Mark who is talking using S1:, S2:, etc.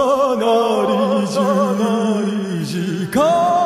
S1: 重なり時間。